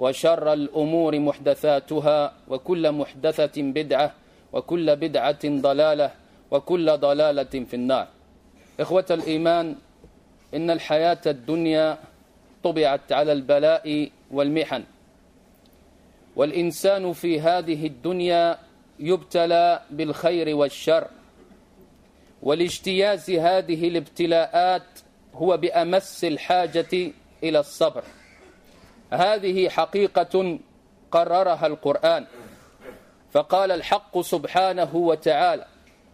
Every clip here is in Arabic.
وشر الأمور محدثاتها وكل محدثة بدعة وكل بدعة ضلالة وكل ضلالة في النار. إخوة الإيمان إن الحياة الدنيا طبعت على البلاء والمحن. والإنسان في هذه الدنيا يبتلى بالخير والشر. ولاجتياز هذه الابتلاءات هو بأمس الحاجة إلى الصبر. هذه حقيقة قررها القرآن. فقال الحق سبحانه وتعالى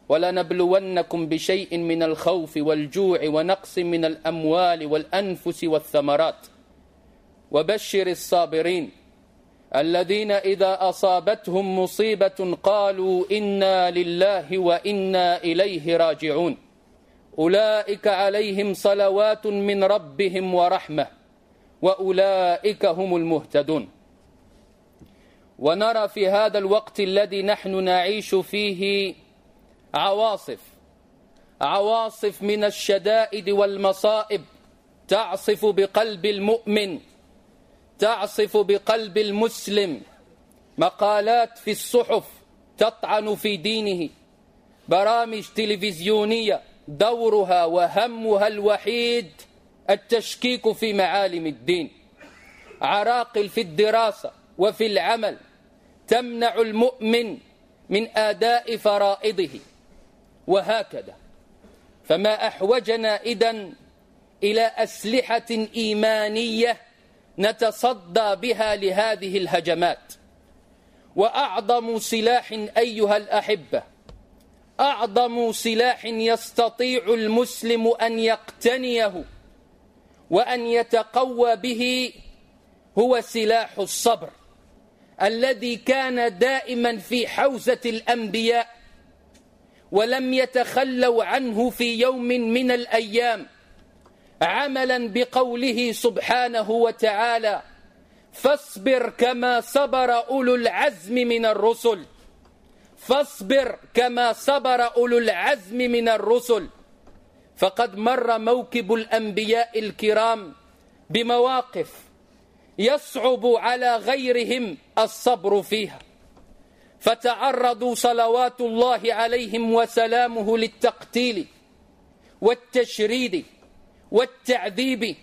ولنبلونكم بشيء من الخوف والجوع ونقص من الأموال والأنفس والثمرات. وبشر الصابرين الذين إذا أصابتهم مصيبة قالوا إنا لله وإنا إليه راجعون. أولئك عليهم صلوات من ربهم ورحمة. وأولئك هم المهتدون. ونرى في هذا الوقت الذي نحن نعيش فيه عواصف عواصف من الشدائد والمصائب. تعصف بقلب المؤمن تعصف بقلب المسلم. مقالات في الصحف تطعن في دينه. برامج تلفزيونية دورها وهمها الوحيد التشكيك في معالم الدين عراقل في الدراسة وفي العمل تمنع المؤمن من آداء فرائضه. وهكذا فما أحوجنا إذن إلى أسلحة إيمانية نتصدى بها لهذه الهجمات. وأعظم سلاح أيها الأحبة أعظم سلاح يستطيع المسلم أن يقتنيه وأن يتقوى به هو سلاح الصبر الذي كان دائما في حوزة الأنبياء ولم يتخلوا عنه في يوم من الأيام عملا بقوله سبحانه وتعالى فاصبر كما صبر أولو العزم من الرسل فاصبر كما صبر أولو العزم من الرسل فقد مر موكب الأنبياء الكرام بمواقف يصعب على غيرهم الصبر فيها. فتعرضوا صلوات الله عليهم وسلامه للتقتيل والتشريد والتعذيب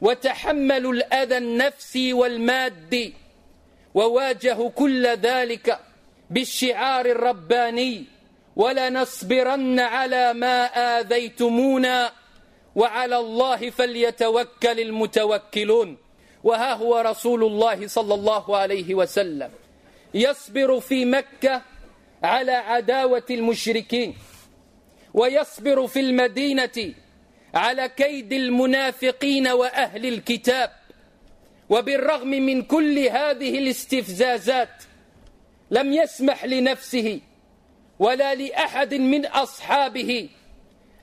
وتحملوا الأذى النفسي والمادي وواجهوا كل ذلك بالشعار الرباني ولنصبرن على ما آذيتمونا وعلى الله فليتوكل المتوكلون. وها هو رسول الله صلى الله عليه وسلم. يصبر في مكة على عداوة المشركين. ويصبر في المدينة على كيد المنافقين وأهل الكتاب. وبالرغم من كل هذه الاستفزازات لم يسمح لنفسه ولا لأحد من أصحابه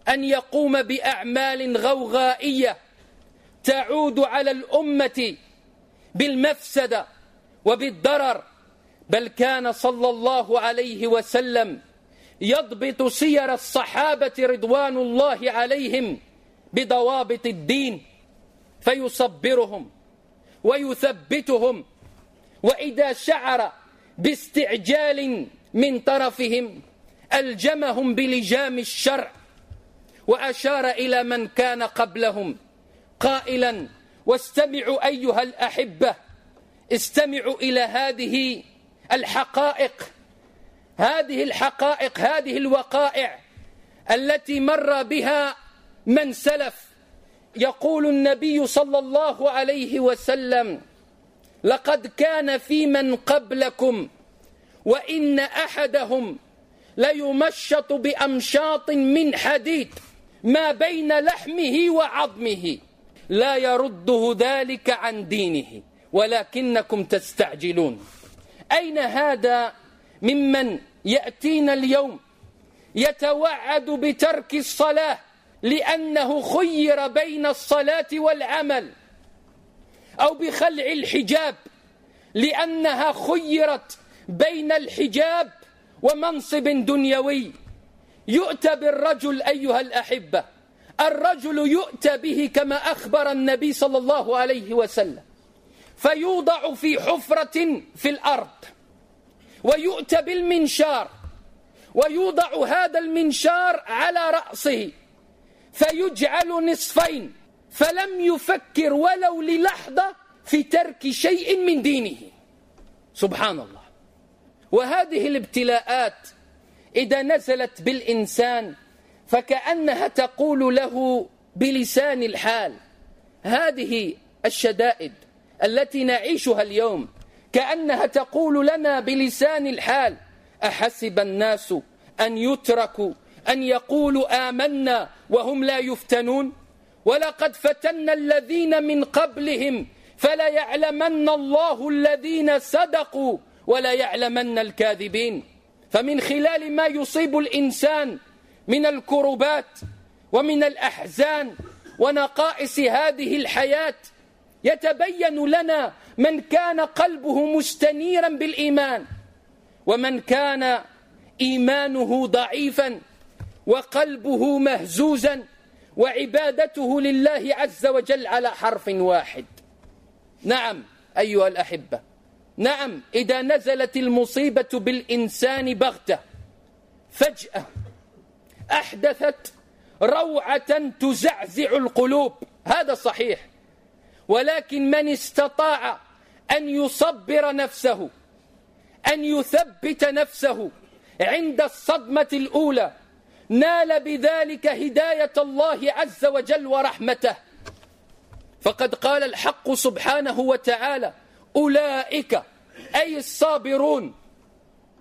أن يقوم بأعمال غوغائية تعود على الأمة بالمفسدة وبالضرر بل كان صلى الله عليه وسلم يضبط سير الصحابة رضوان الله عليهم بضوابط الدين فيصبرهم ويثبتهم وإذا شعر باستعجال من طرفهم ألجمهم بلجام الشرع وأشار إلى من كان قبلهم قائلا واستمعوا أيها الأحبة استمعوا إلى هذه الحقائق هذه الحقائق هذه الوقائع التي مر بها من سلف. يقول النبي صلى الله عليه وسلم لقد كان في من قبلكم وإن أحدهم ليمشط بأمشاط من حديد ما بين لحمه وعظمه. لا يرده ذلك عن دينه ولكنكم تستعجلون. أين هذا ممن يأتينا اليوم يتوعد بترك الصلاة لأنه خير بين الصلاة والعمل أو بخلع الحجاب لأنها خيرت بين الحجاب ومنصب دنيوي يؤتى بالرجل أيها الأحبة. الرجل يؤتى به كما أخبر النبي صلى الله عليه وسلم. فيوضع في حفرة في الأرض ويؤتى بالمنشار ويوضع هذا المنشار على رأسه فيجعل نصفين. فلم يفكر ولو للحظة في ترك شيء من دينه. سبحان الله. وهذه الابتلاءات إذا نزلت بالإنسان فكأنها تقول له بلسان الحال هذه الشدائد التي نعيشها اليوم كأنها تقول لنا بلسان الحال أحسب الناس أن يتركوا أن يقولوا آمنا وهم لا يفتنون؟ ولقد فتنا الذين من قبلهم فلا يعلمن الله الذين صدقوا ولا يعلمن الكاذبين. فمن خلال ما يصيب الإنسان من الكربات ومن الأحزان ونقائص هذه الحياة يتبين لنا من كان قلبه مستنيرا بالإيمان ومن كان إيمانه ضعيفا وقلبه مهزوزا وعبادته لله عز وجل على حرف واحد. نعم أيها الأحبة. نعم إذا نزلت المصيبة بالإنسان بغتة. فجأة أحدثت روعة تزعزع القلوب. هذا صحيح. ولكن من استطاع أن يصبر نفسه أن يثبت نفسه عند الصدمة الأولى نال بذلك هداية الله عز وجل ورحمته. فقد قال الحق سبحانه وتعالى أولئك أي الصابرون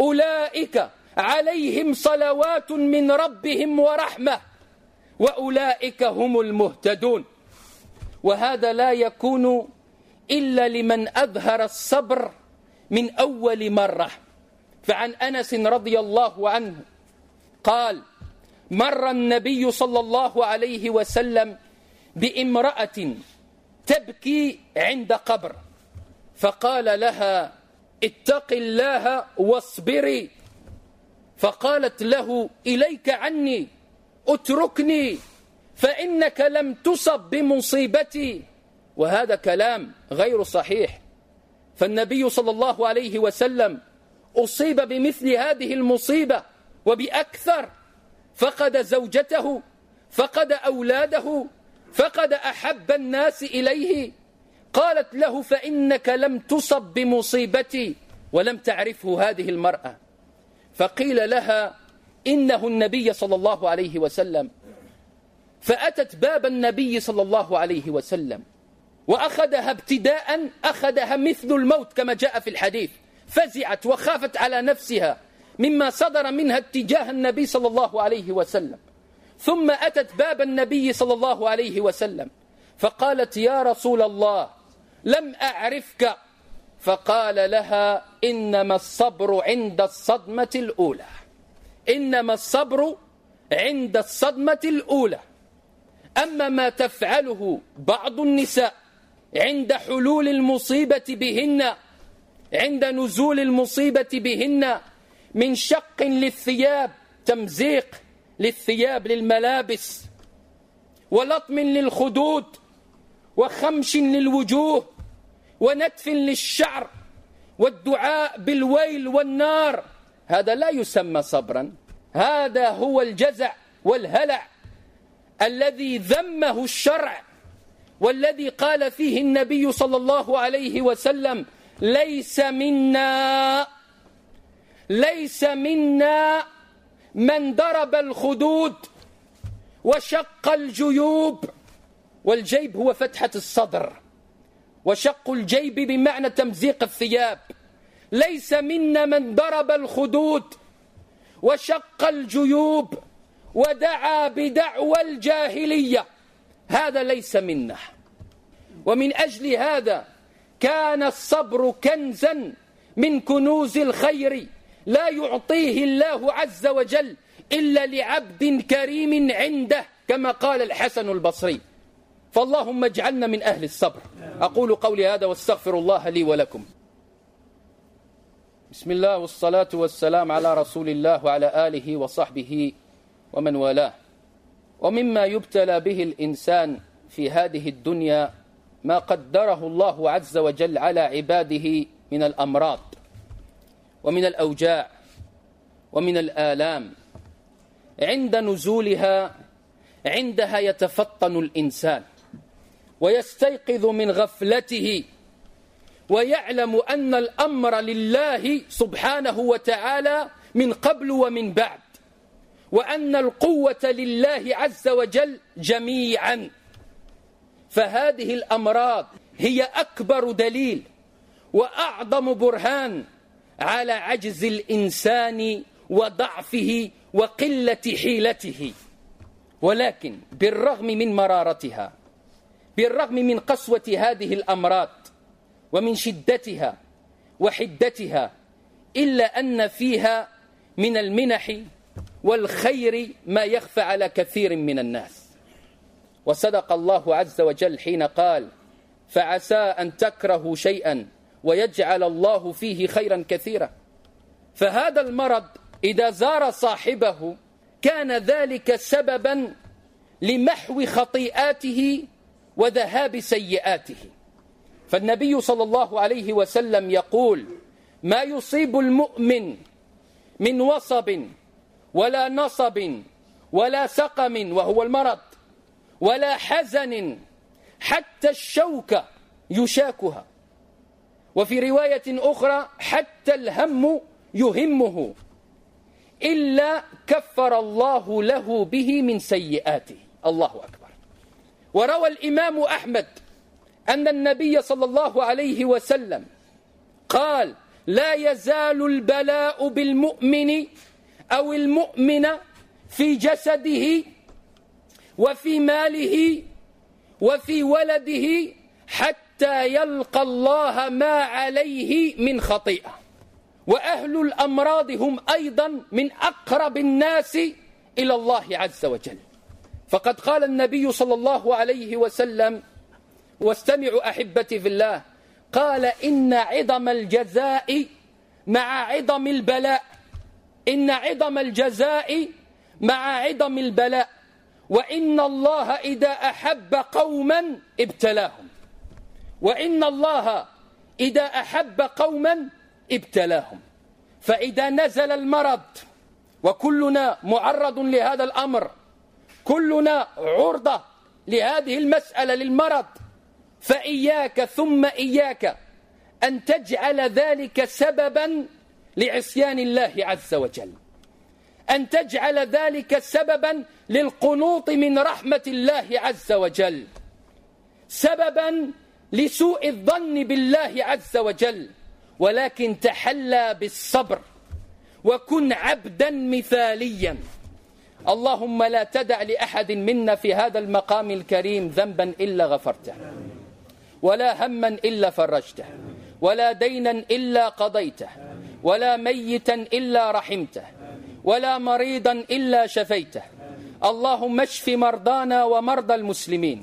أولئك عليهم صلوات من ربهم ورحمة وأولئك هم المهتدون. وهذا لا يكون إلا لمن أظهر الصبر من أول مرة. فعن أنس رضي الله عنه قال مر النبي صلى الله عليه وسلم بامرأة تبكي عند قبر. فقال لها اتق الله واصبري. فقالت له إليك عني اتركني فإنك لم تصب بمصيبتي. وهذا كلام غير صحيح. فالنبي صلى الله عليه وسلم أصيب بمثل هذه المصيبة وبأكثر. فقد زوجته فقد أولاده فقد أحب الناس إليه. قالت له فإنك لم تصب بمصيبتي ولم تعرفه هذه المرأة. فقيل لها إنه النبي صلى الله عليه وسلم. فأتت باب النبي صلى الله عليه وسلم. وأخذها ابتداء أخذها مثل الموت كما جاء في الحديث. فزعت وخافت على نفسها مما صدر منها اتجاه النبي صلى الله عليه وسلم. ثم أتت باب النبي صلى الله عليه وسلم. فقالت يا رسول الله لم أعرفك. فقال لها إنما الصبر عند الصدمة الأولى. إنما الصبر عند الصدمة الأولى. أما ما تفعله بعض النساء عند حلول المصيبة بهن عند نزول المصيبة بهن من شق للثياب تمزيق للثياب للملابس ولطم للخدود وخمش للوجوه ونتف للشعر والدعاء بالويل والنار. هذا لا يسمى صبرا. هذا هو الجزع والهلع الذي ذمه الشرع والذي قال فيه النبي صلى الله عليه وسلم ليس منا ليس منا من ضرب الخدود وشق الجيوب. والجيب هو فتحة الصدر. وشق الجيب بمعنى تمزيق الثياب. ليس منا من ضرب الخدود وشق الجيوب ودعا بدعوى الجاهلية. هذا ليس منا. ومن أجل هذا كان الصبر كنزا من كنوز الخير. لا يعطيه الله عز وجل إلا لعبد كريم عنده كما قال الحسن البصري. فاللهم اجعلنا من أهل الصبر. أقول قولي هذا واستغفر الله لي ولكم. بسم الله والصلاة والسلام على رسول الله وعلى آله وصحبه ومن والاه. ومما يبتلى به الإنسان في هذه الدنيا ما قدره الله عز وجل على عباده من الأمراض ومن الأوجاع ومن الآلام. عند نزولها عندها يتفطن الإنسان. ويستيقظ من غفلته ويعلم أن الأمر لله سبحانه وتعالى من قبل ومن بعد وأن القوة لله عز وجل جميعا. فهذه الأمراض هي أكبر دليل وأعظم برهان على عجز الإنسان وضعفه وقلة حيلته. ولكن بالرغم من مرارتها بالرغم من قسوة هذه الأمراض ومن شدتها وحدتها إلا أن فيها من المنح والخير ما يخفى على كثير من الناس. وصدق الله عز وجل حين قال فعسى أن تكرهوا شيئا ويجعل الله فيه خيرا كثيرا فهذا المرض إذا زار صاحبه كان ذلك سببا لمحو خطيئاته وذهاب سيئاته. فالنبي صلى الله عليه وسلم يقول ما يصيب المؤمن من وصب ولا نصب ولا سقم وهو المرض ولا حزن حتى الشوكة يشاكها. وفي رواية أخرى حتى الهم يهمه إلا كفر الله له به من سيئاته. الله أكبر. وروى الإمام أحمد أن النبي صلى الله عليه وسلم قال لا يزال البلاء بالمؤمن أو المؤمن في جسده وفي ماله وفي ولده حتى يلقى الله ما عليه من خطيئة. وأهل الأمراض هم أيضا من أقرب الناس إلى الله عز وجل. فقد قال النبي صلى الله عليه وسلم واستمعوا أحبتي في الله قال إن عظم الجزاء مع عظم البلاء. إن عظم الجزاء مع عظم البلاء. وإن الله إذا أحب قوما ابتلاهم. وإن الله إذا أحب قوما ابتلاهم. فإذا نزل المرض وكلنا معرض لهذا الأمر كلنا عرضة لهذه المسألة للمرض. فإياك ثم إياك أن تجعل ذلك سببا لعصيان الله عز وجل. أن تجعل ذلك سببا للقنوط من رحمة الله عز وجل. سببا لسوء الظن بالله عز وجل. ولكن تحلى بالصبر. وكن عبدا مثاليا. اللهم لا تدع لأحد منا في هذا المقام الكريم ذنبا إلا غفرته ولا هما إلا فرجته ولا دينا إلا قضيته ولا ميتا إلا رحمته ولا مريضا إلا شفيته. اللهم اشف مرضانا ومرضى المسلمين.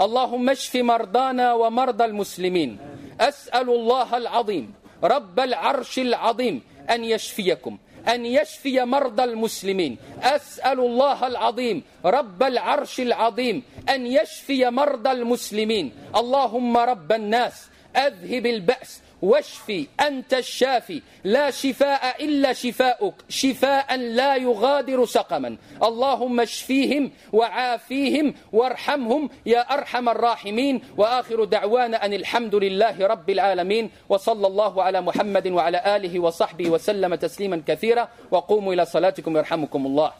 اللهم اشف مرضانا ومرضى المسلمين. أسأل الله العظيم رب العرش العظيم أن يشفيكم. أن يشفي مرضى المسلمين. أسأل الله العظيم رب العرش العظيم أن يشفي مرضى المسلمين. اللهم رب الناس أذهب البأس واشفي أنت الشافي. لا شفاء إلا شفاؤك. شفاء لا يغادر سقما. اللهم اشفيهم وعافيهم وارحمهم. يا أرحم الراحمين. وآخر دعوانا أن الحمد لله رب العالمين. وصلى الله على محمد وعلى آله وصحبه وسلم تسليما كثيرا. وقوموا إلى صلاتكم يرحمكم الله.